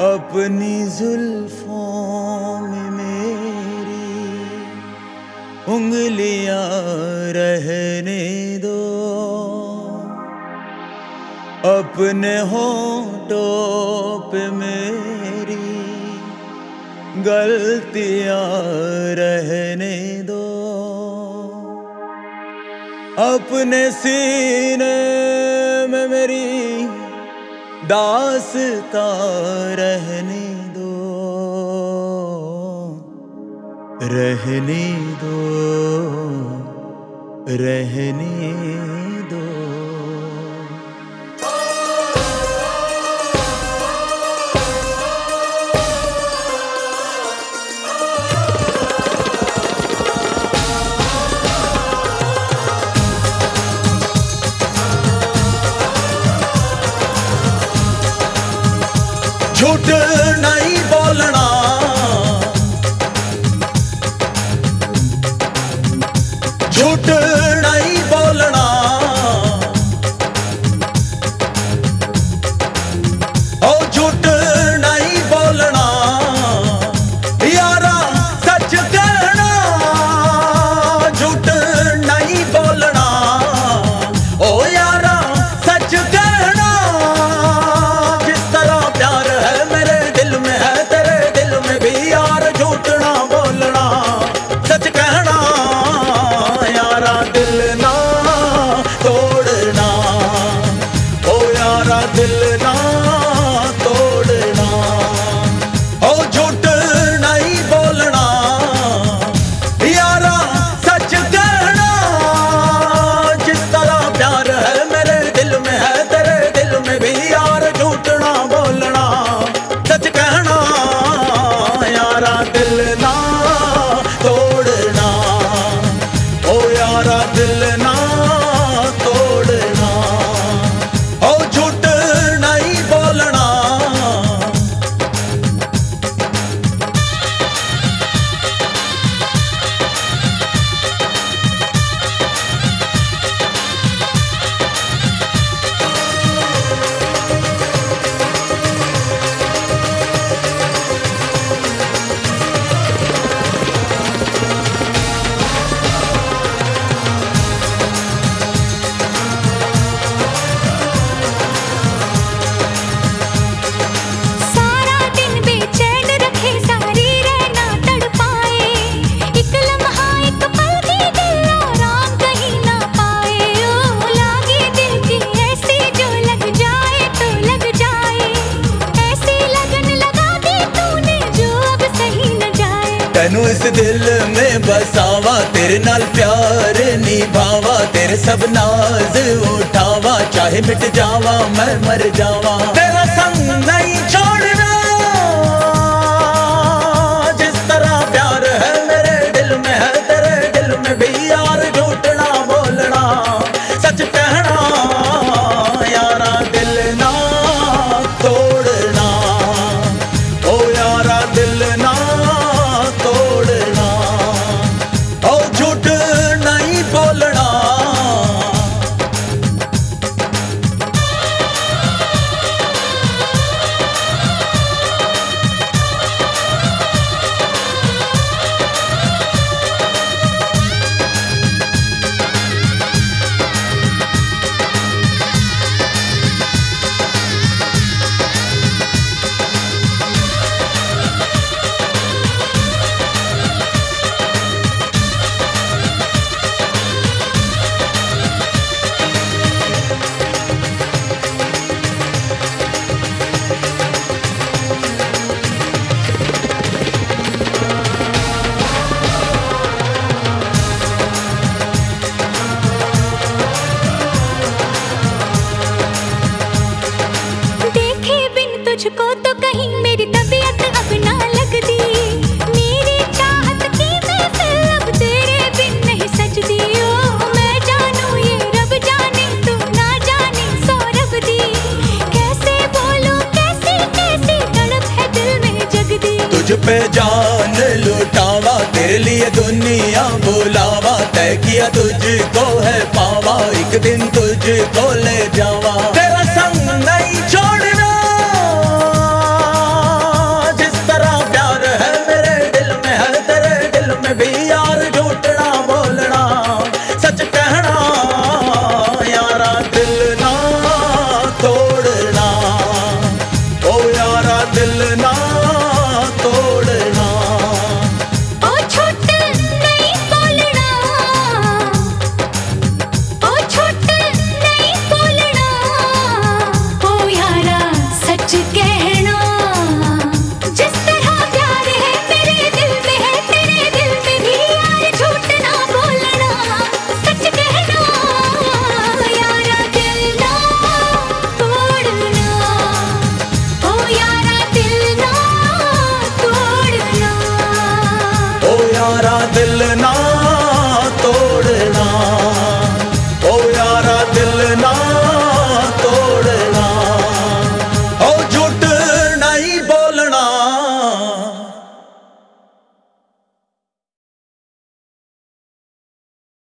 अपनी जुल्फों में मेरी उंगलियाँ रहने दो। अपने होठों पे मेरी गलतियाँ रहने दो। अपने सीने में मेरी दासता रहने दो। रहने दो। रहने झूठ नहीं बोलना। झूठ नहीं ਮੈਨੂੰ ਇਸ ਦਿਲ ਮੇ ਬਸਾਵਾ ਤੇਰੇ ਨਾਲ ਪਿਆਰ ਨਿਭਾਵਾ, ਤੇਰੇ ਸਭ ਨਾਜ਼ ਉਠਾਵਾ, ਚਾਹੇ ਮਿਟ ਜਾਵਾ, ਮੈਂ ਮਰ ਜਾਵਾ। ਤੇਰਾ तुझ पे जान लुटावा, तेरे लिए दुनिया बुलावा, तय किया तुझको है पावा, एक दिन तुझको ले जावा।